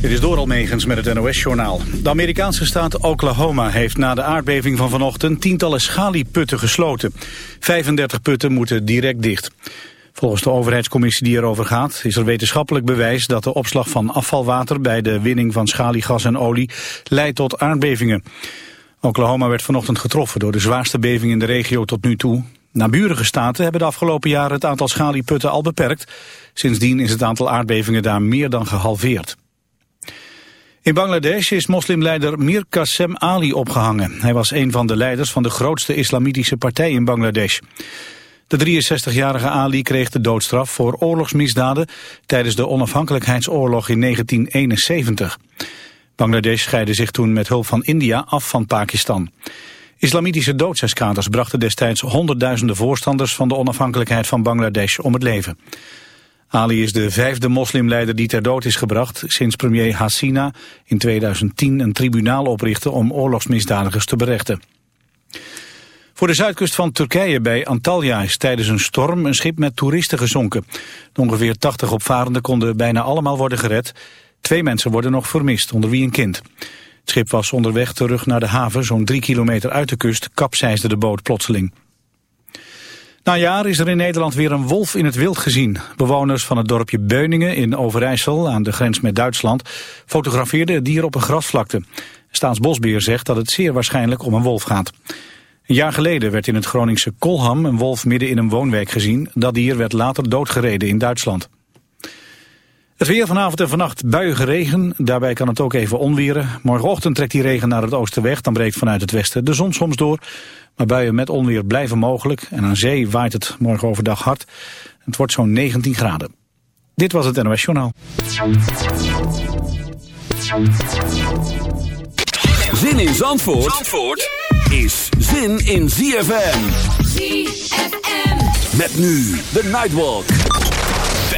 Dit is door Almegens met het NOS-journaal. De Amerikaanse staat Oklahoma heeft na de aardbeving van vanochtend tientallen schalieputten gesloten. 35 putten moeten direct dicht. Volgens de overheidscommissie die erover gaat is er wetenschappelijk bewijs dat de opslag van afvalwater bij de winning van schaliegas en olie leidt tot aardbevingen. Oklahoma werd vanochtend getroffen door de zwaarste beving in de regio tot nu toe. Naburige staten hebben de afgelopen jaren het aantal schalieputten al beperkt. Sindsdien is het aantal aardbevingen daar meer dan gehalveerd. In Bangladesh is moslimleider Mir Qasem Ali opgehangen. Hij was een van de leiders van de grootste islamitische partij in Bangladesh. De 63-jarige Ali kreeg de doodstraf voor oorlogsmisdaden tijdens de onafhankelijkheidsoorlog in 1971. Bangladesh scheidde zich toen met hulp van India af van Pakistan. Islamitische doodseskaders brachten destijds honderdduizenden voorstanders van de onafhankelijkheid van Bangladesh om het leven. Ali is de vijfde moslimleider die ter dood is gebracht sinds premier Hasina in 2010 een tribunaal oprichtte om oorlogsmisdadigers te berechten. Voor de zuidkust van Turkije bij Antalya is tijdens een storm een schip met toeristen gezonken. De ongeveer 80 opvarenden konden bijna allemaal worden gered. Twee mensen worden nog vermist, onder wie een kind. Het schip was onderweg terug naar de haven, zo'n drie kilometer uit de kust, kapseisde de boot plotseling. Na jaar is er in Nederland weer een wolf in het wild gezien. Bewoners van het dorpje Beuningen in Overijssel, aan de grens met Duitsland, fotografeerden het dier op een grasvlakte. Staatsbosbeheer zegt dat het zeer waarschijnlijk om een wolf gaat. Een jaar geleden werd in het Groningse Kolham een wolf midden in een woonwijk gezien. Dat dier werd later doodgereden in Duitsland. Het weer vanavond en vannacht buiige regen. Daarbij kan het ook even onweren. Morgenochtend trekt die regen naar het oosten weg. Dan breekt vanuit het westen de zon soms door. Maar buien met onweer blijven mogelijk. En aan zee waait het morgen overdag hard. Het wordt zo'n 19 graden. Dit was het NOS Journaal. Zin in Zandvoort, Zandvoort is zin in ZFM. ZFM. Met nu de Nightwalk.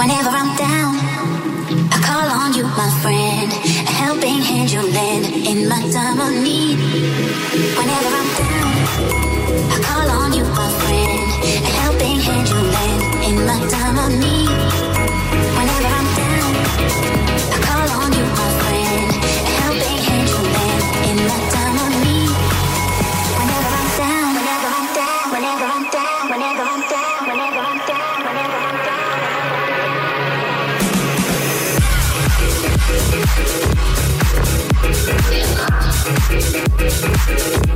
Whenever I'm down, I call on you, my friend. A helping hand you lend in my time of need. Whenever I'm down, I call on you, my friend. A helping hand you lend in my time of need. Yeah.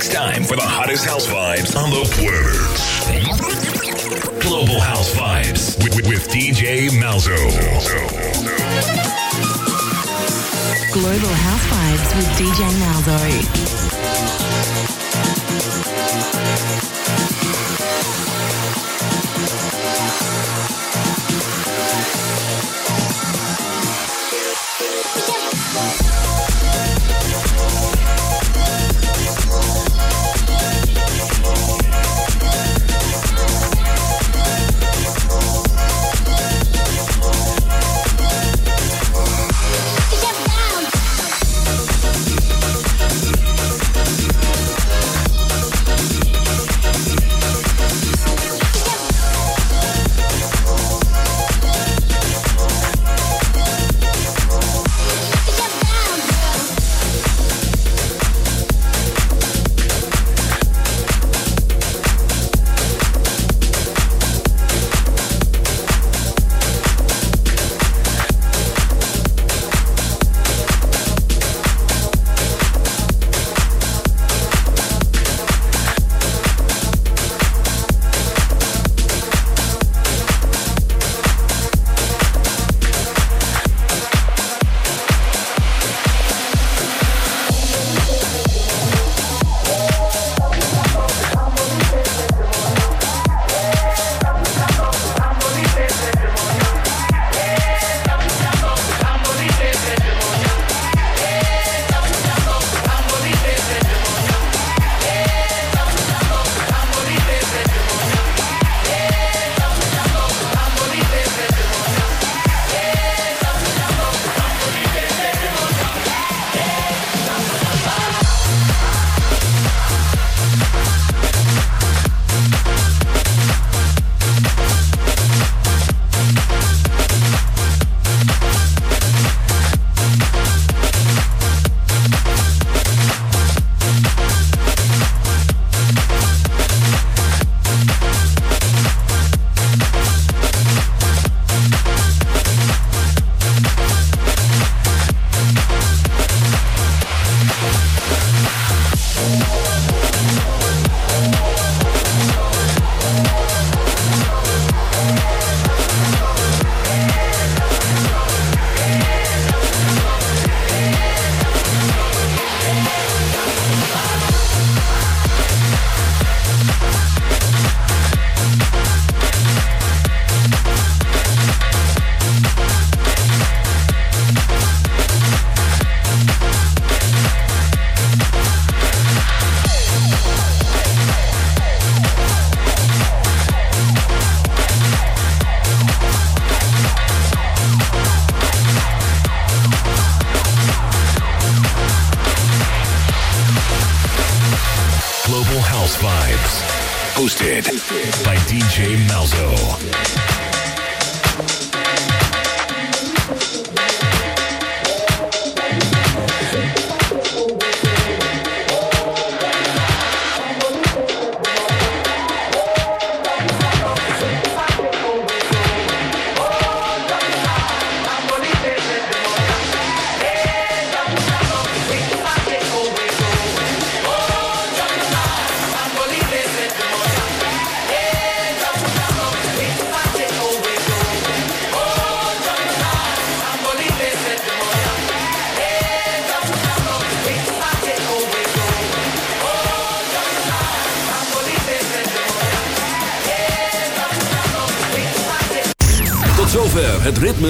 Next time